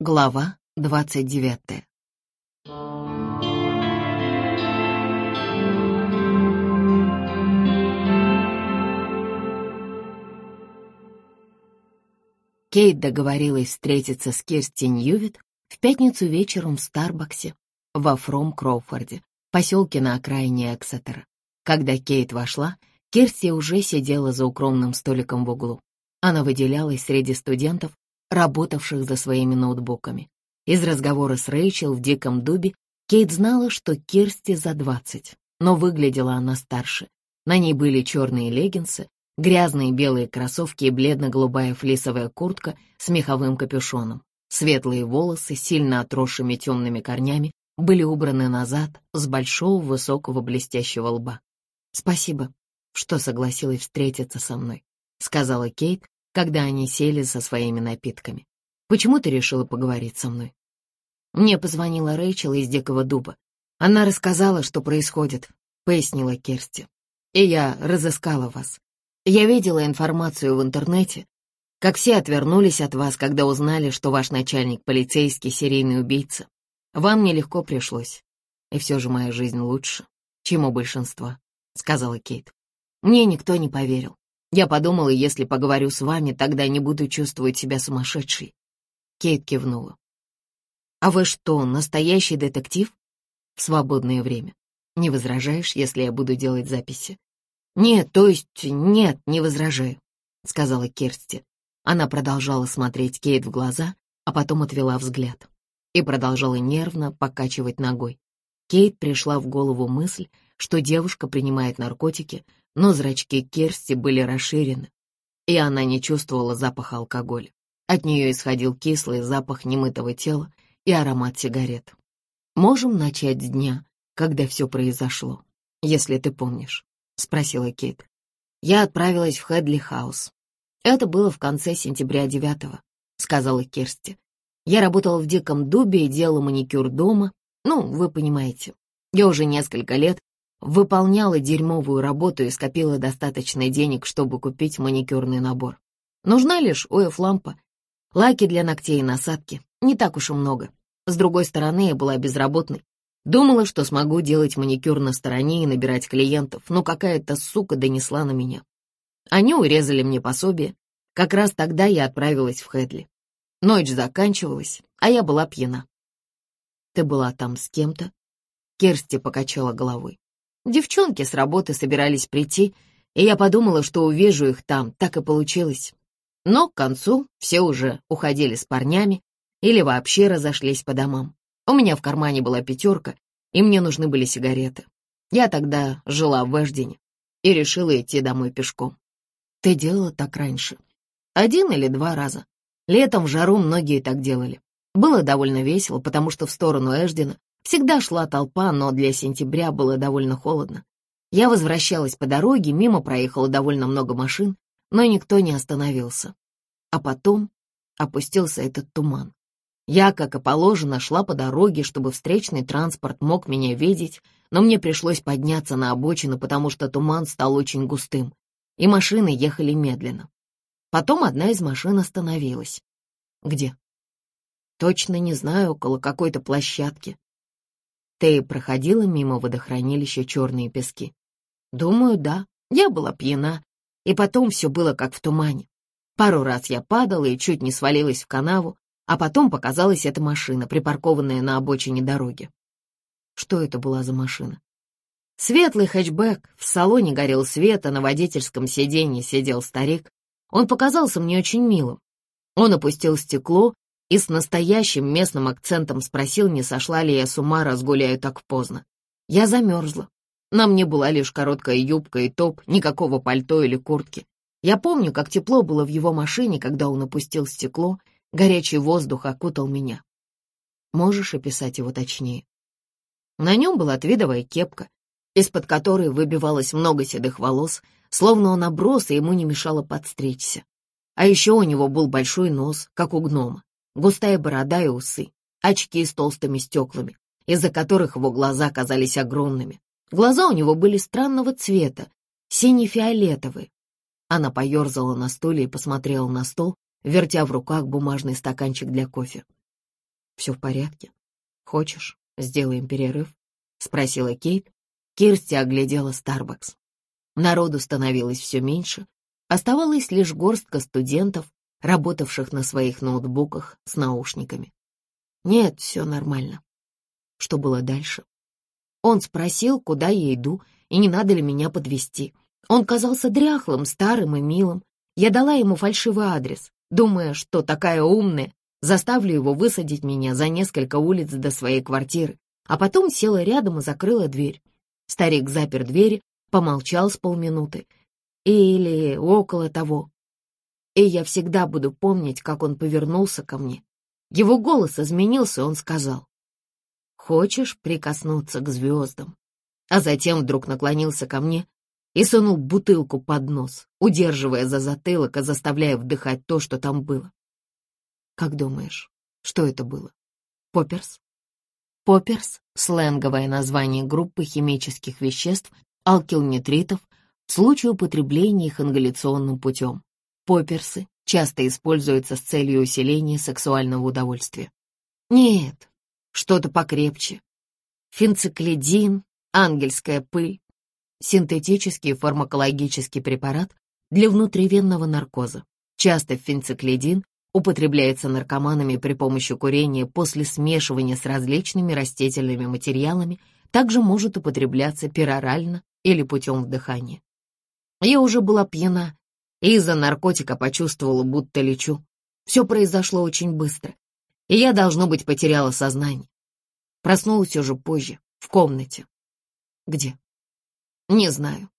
Глава двадцать девятая. Кейт договорилась встретиться с Кирсти Ньювит в пятницу вечером в Старбаксе во Фром Кроуфорде, поселке на окраине Эксетера. Когда Кейт вошла, Кирсти уже сидела за укромным столиком в углу. Она выделялась среди студентов, работавших за своими ноутбуками. Из разговора с Рэйчел в «Диком дубе» Кейт знала, что Кирсти за двадцать, но выглядела она старше. На ней были черные леггинсы, грязные белые кроссовки и бледно-голубая флисовая куртка с меховым капюшоном. Светлые волосы, сильно отросшими темными корнями, были убраны назад с большого высокого блестящего лба. «Спасибо, что согласилась встретиться со мной», — сказала Кейт, когда они сели со своими напитками. «Почему ты решила поговорить со мной?» Мне позвонила Рэйчел из Дикого Дуба. Она рассказала, что происходит, пояснила Керсти. И я разыскала вас. Я видела информацию в интернете, как все отвернулись от вас, когда узнали, что ваш начальник полицейский серийный убийца. Вам нелегко пришлось. И все же моя жизнь лучше, чем у большинства, сказала Кейт. Мне никто не поверил. Я подумала, если поговорю с вами, тогда не буду чувствовать себя сумасшедшей. Кейт кивнула. А вы что, настоящий детектив? В свободное время. Не возражаешь, если я буду делать записи? Нет, то есть нет, не возражаю, сказала Керсти. Она продолжала смотреть Кейт в глаза, а потом отвела взгляд и продолжала нервно покачивать ногой. Кейт пришла в голову мысль, что девушка принимает наркотики, но зрачки Керсти были расширены, и она не чувствовала запаха алкоголя. От нее исходил кислый запах немытого тела и аромат сигарет. «Можем начать с дня, когда все произошло, если ты помнишь», — спросила Кейт. «Я отправилась в Хедли Хаус. Это было в конце сентября девятого», — сказала Керсти. «Я работала в Диком Дубе и делала маникюр дома. Ну, вы понимаете, я уже несколько лет выполняла дерьмовую работу и скопила достаточно денег, чтобы купить маникюрный набор. Нужна лишь ОФ-лампа, лаки для ногтей и насадки, не так уж и много. С другой стороны, я была безработной. Думала, что смогу делать маникюр на стороне и набирать клиентов, но какая-то сука донесла на меня. Они урезали мне пособие. Как раз тогда я отправилась в Хэдли. Ночь заканчивалась, а я была пьяна. «Ты была там с кем-то?» Керсти покачала головой. Девчонки с работы собирались прийти, и я подумала, что увижу их там, так и получилось. Но к концу все уже уходили с парнями или вообще разошлись по домам. У меня в кармане была пятерка, и мне нужны были сигареты. Я тогда жила в Эждине и решила идти домой пешком. Ты делала так раньше? Один или два раза. Летом в жару многие так делали. Было довольно весело, потому что в сторону Эждина Всегда шла толпа, но для сентября было довольно холодно. Я возвращалась по дороге, мимо проехало довольно много машин, но никто не остановился. А потом опустился этот туман. Я, как и положено, шла по дороге, чтобы встречный транспорт мог меня видеть, но мне пришлось подняться на обочину, потому что туман стал очень густым, и машины ехали медленно. Потом одна из машин остановилась. Где? Точно не знаю, около какой-то площадки. Ты проходила мимо водохранилища «Черные пески»? Думаю, да. Я была пьяна, и потом все было как в тумане. Пару раз я падала и чуть не свалилась в канаву, а потом показалась эта машина, припаркованная на обочине дороги. Что это была за машина? Светлый хэтчбэк, в салоне горел свет, а на водительском сиденье сидел старик. Он показался мне очень милым. Он опустил стекло и с настоящим местным акцентом спросил, не сошла ли я с ума, разгуляю так поздно. Я замерзла. На мне была лишь короткая юбка и топ, никакого пальто или куртки. Я помню, как тепло было в его машине, когда он опустил стекло, горячий воздух окутал меня. Можешь описать его точнее? На нем была твидовая кепка, из-под которой выбивалось много седых волос, словно он оброс, и ему не мешало подстричься. А еще у него был большой нос, как у гнома густая борода и усы, очки с толстыми стеклами, из-за которых его глаза казались огромными. Глаза у него были странного цвета, сине-фиолетовые. Она поерзала на стуле и посмотрела на стол, вертя в руках бумажный стаканчик для кофе. Все в порядке? Хочешь, сделаем перерыв? Спросила Кейт. Кирсти оглядела Старбакс. Народу становилось все меньше. Оставалась лишь горстка студентов, работавших на своих ноутбуках с наушниками. Нет, все нормально. Что было дальше? Он спросил, куда я иду и не надо ли меня подвести. Он казался дряхлым, старым и милым. Я дала ему фальшивый адрес, думая, что такая умная, заставлю его высадить меня за несколько улиц до своей квартиры, а потом села рядом и закрыла дверь. Старик запер двери, помолчал с полминуты. Или около того. И я всегда буду помнить, как он повернулся ко мне. Его голос изменился, он сказал. «Хочешь прикоснуться к звездам?» А затем вдруг наклонился ко мне и сунул бутылку под нос, удерживая за затылок и заставляя вдыхать то, что там было. Как думаешь, что это было? Попперс? Попперс — сленговое название группы химических веществ, алкилнитритов, в случае употребления их ингаляционным путем. Попперсы часто используются с целью усиления сексуального удовольствия. Нет, что-то покрепче. Фенциклидин, ангельская пыль, синтетический фармакологический препарат для внутривенного наркоза. Часто фенциклидин употребляется наркоманами при помощи курения после смешивания с различными растительными материалами, также может употребляться перорально или путем вдыхания. Я уже была пьяна и из-за наркотика почувствовала, будто лечу. Все произошло очень быстро, и я, должно быть, потеряла сознание. Проснулась уже позже, в комнате. Где? «Не знаю.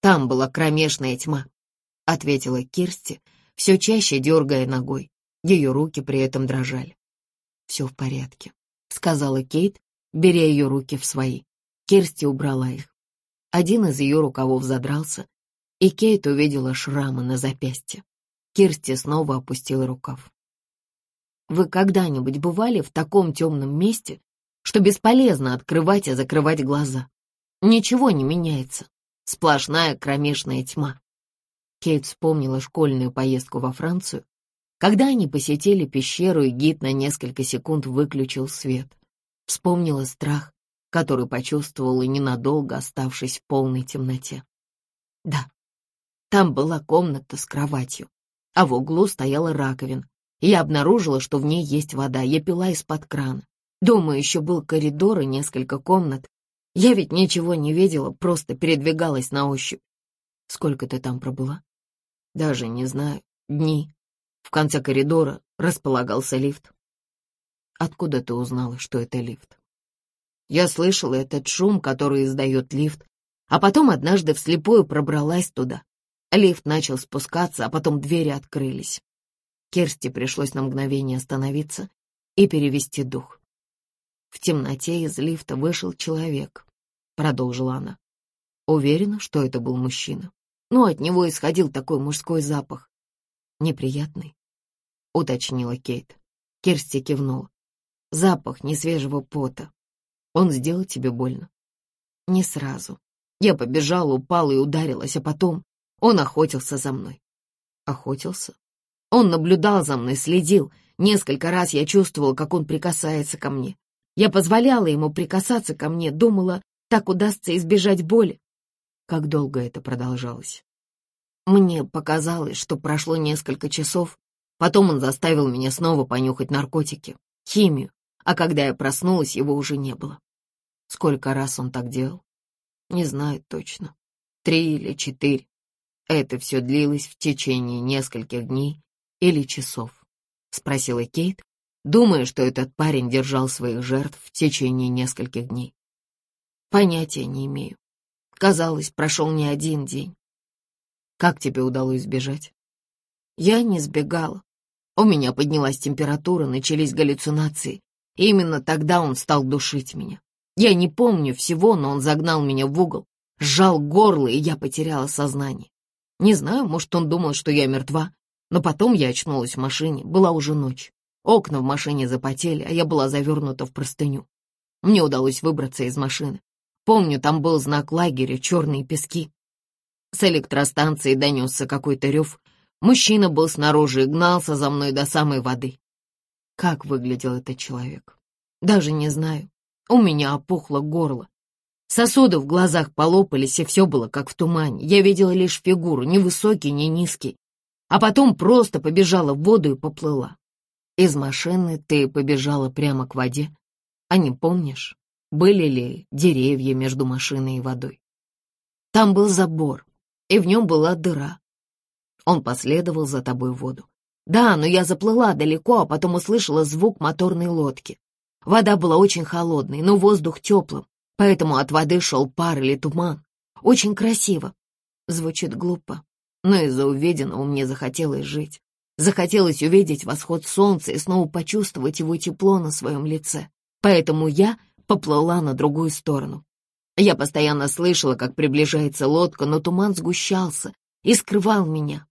Там была кромешная тьма», — ответила Кирсти, все чаще дергая ногой. Ее руки при этом дрожали. «Все в порядке», — сказала Кейт, беря ее руки в свои. Кирсти убрала их. Один из ее рукавов задрался, и Кейт увидела шрамы на запястье. Кирсти снова опустила рукав. «Вы когда-нибудь бывали в таком темном месте, что бесполезно открывать и закрывать глаза?» Ничего не меняется. Сплошная кромешная тьма. Кейт вспомнила школьную поездку во Францию, когда они посетили пещеру, и гид на несколько секунд выключил свет. Вспомнила страх, который почувствовала ненадолго, оставшись в полной темноте. Да, там была комната с кроватью, а в углу стояла раковина. Я обнаружила, что в ней есть вода. Я пила из-под крана. Дома еще был коридор и несколько комнат, я ведь ничего не видела, просто передвигалась на ощупь. Сколько ты там пробыла? Даже не знаю. Дни. В конце коридора располагался лифт. Откуда ты узнала, что это лифт? Я слышала этот шум, который издает лифт, а потом однажды вслепую пробралась туда. Лифт начал спускаться, а потом двери открылись. Керсти пришлось на мгновение остановиться и перевести дух. В темноте из лифта вышел человек, — продолжила она. Уверена, что это был мужчина. Но от него исходил такой мужской запах. Неприятный, — уточнила Кейт. Керсти кивнула. Запах несвежего пота. Он сделал тебе больно? Не сразу. Я побежала, упала и ударилась, а потом он охотился за мной. Охотился? Он наблюдал за мной, следил. Несколько раз я чувствовала, как он прикасается ко мне. Я позволяла ему прикасаться ко мне, думала, так удастся избежать боли. Как долго это продолжалось? Мне показалось, что прошло несколько часов, потом он заставил меня снова понюхать наркотики, химию, а когда я проснулась, его уже не было. Сколько раз он так делал? Не знаю точно. Три или четыре. Это все длилось в течение нескольких дней или часов, — спросила Кейт, думая, что этот парень держал своих жертв в течение нескольких дней. Понятия не имею. Казалось, прошел не один день. Как тебе удалось сбежать? Я не сбегала. У меня поднялась температура, начались галлюцинации. И именно тогда он стал душить меня. Я не помню всего, но он загнал меня в угол, сжал горло, и я потеряла сознание. Не знаю, может, он думал, что я мертва, но потом я очнулась в машине, была уже ночь. Окна в машине запотели, а я была завернута в простыню. Мне удалось выбраться из машины. Помню, там был знак лагеря, черные пески. С электростанции донесся какой-то рев. Мужчина был снаружи и гнался за мной до самой воды. Как выглядел этот человек? Даже не знаю. У меня опухло горло. Сосуды в глазах полопались, и все было как в тумане. Я видела лишь фигуру, ни высокий, ни низкий. А потом просто побежала в воду и поплыла. Из машины ты побежала прямо к воде. А не помнишь, были ли деревья между машиной и водой? Там был забор, и в нем была дыра. Он последовал за тобой в воду. Да, но я заплыла далеко, а потом услышала звук моторной лодки. Вода была очень холодной, но воздух теплым, поэтому от воды шел пар или туман. Очень красиво. Звучит глупо, но из-за увиденного мне захотелось жить. Захотелось увидеть восход солнца и снова почувствовать его тепло на своем лице. Поэтому я поплыла на другую сторону. Я постоянно слышала, как приближается лодка, но туман сгущался и скрывал меня.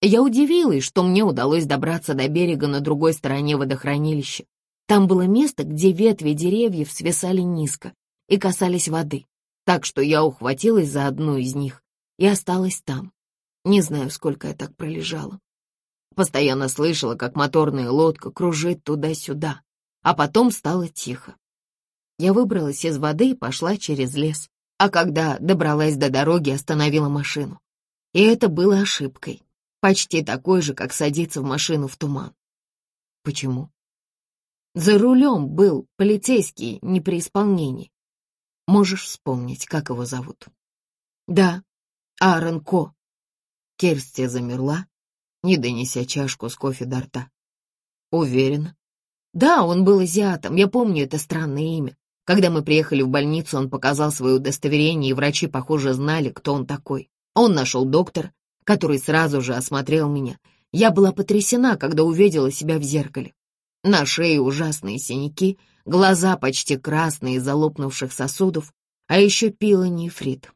Я удивилась, что мне удалось добраться до берега на другой стороне водохранилища. Там было место, где ветви деревьев свисали низко и касались воды, так что я ухватилась за одну из них и осталась там. Не знаю, сколько я так пролежала. Постоянно слышала, как моторная лодка кружит туда-сюда, а потом стало тихо. Я выбралась из воды и пошла через лес, а когда добралась до дороги, остановила машину. И это было ошибкой, почти такой же, как садиться в машину в туман. Почему? За рулем был полицейский не при исполнении. Можешь вспомнить, как его зовут? Да, Аарон Ко. Керсти замерла, не донеся чашку с кофе до рта. Уверена. Да, он был азиатом, я помню это странное имя. Когда мы приехали в больницу, он показал свое удостоверение, и врачи, похоже, знали, кто он такой. Он нашел доктор, который сразу же осмотрел меня. Я была потрясена, когда увидела себя в зеркале. На шее ужасные синяки, глаза почти красные из-за лопнувших сосудов, а еще пила нефрит.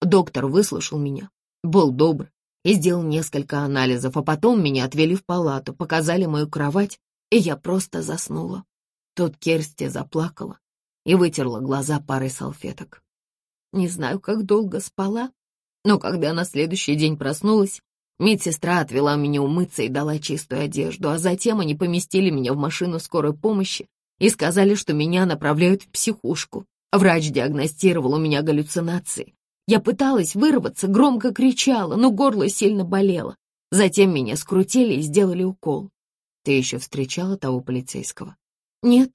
Доктор выслушал меня, был добр и сделал несколько анализов, а потом меня отвели в палату, показали мою кровать, и я просто заснула. Тут Керсти заплакала, и вытерла глаза парой салфеток. Не знаю, как долго спала, но когда на следующий день проснулась, медсестра отвела меня умыться и дала чистую одежду, а затем они поместили меня в машину скорой помощи и сказали, что меня направляют в психушку. Врач диагностировал у меня галлюцинации. Я пыталась вырваться, громко кричала, но горло сильно болело. Затем меня скрутили и сделали укол. Ты еще встречала того полицейского? Нет,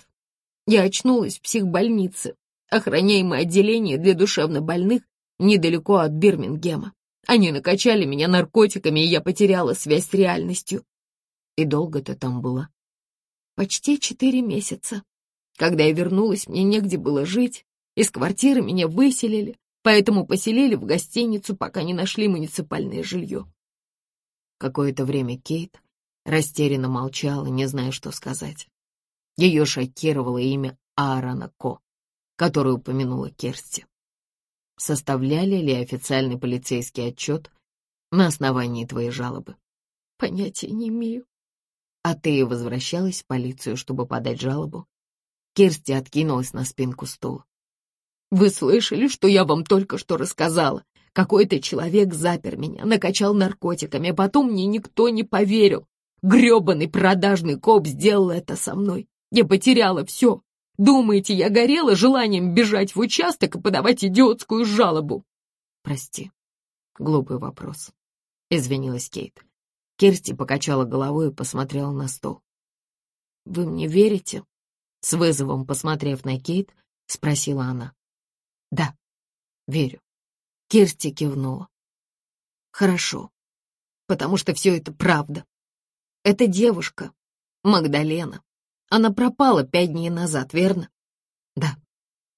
я очнулась в психбольнице, охраняемое отделение для душевнобольных недалеко от Бирмингема. Они накачали меня наркотиками, и я потеряла связь с реальностью. И долго ты там была? Почти четыре месяца. Когда я вернулась, мне негде было жить. Из квартиры меня выселили, поэтому поселили в гостиницу, пока не нашли муниципальное жилье. Какое-то время Кейт растерянно молчала, не зная, что сказать. Ее шокировало имя Аарона Ко, которое упомянула Керсти. Составляли ли официальный полицейский отчет на основании твоей жалобы? Понятия не имею. А ты возвращалась в полицию, чтобы подать жалобу? Керсти откинулась на спинку стула. Вы слышали, что я вам только что рассказала? Какой-то человек запер меня, накачал наркотиками, а потом мне никто не поверил. Грёбаный продажный коп сделал это со мной. Я потеряла все. Думаете, я горела желанием бежать в участок и подавать идиотскую жалобу? Прости, глупый вопрос. Извинилась Кейт. Керсти покачала головой и посмотрела на стол. «Вы мне верите?» С вызовом, посмотрев на Кейт, спросила она. «Да, верю». Керсти кивнула. «Хорошо, потому что все это правда. Эта девушка, Магдалена, она пропала пять дней назад, верно? Да.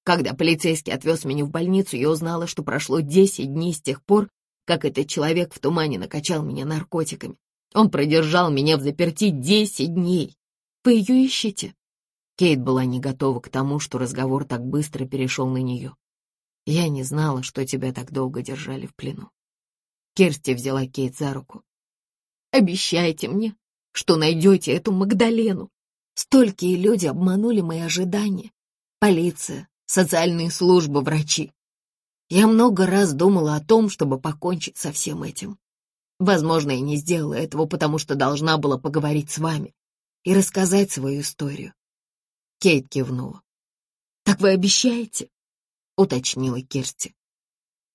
Когда полицейский отвез меня в больницу, я узнала, что прошло десять дней с тех пор, как этот человек в тумане накачал меня наркотиками. Он продержал меня в заперти десять дней. Вы ее ищете? Кейт была не готова к тому, что разговор так быстро перешел на нее. Я не знала, что тебя так долго держали в плену. Керсти взяла Кейт за руку. «Обещайте мне, что найдете эту Магдалену. Столькие люди обманули мои ожидания. Полиция, социальные службы, врачи. Я много раз думала о том, чтобы покончить со всем этим. Возможно, я не сделала этого, потому что должна была поговорить с вами. и рассказать свою историю. Кейт кивнула. «Так вы обещаете?» — уточнила Кирсти.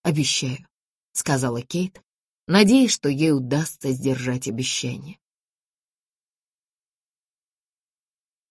«Обещаю», — сказала Кейт, надеясь, что ей удастся сдержать обещание.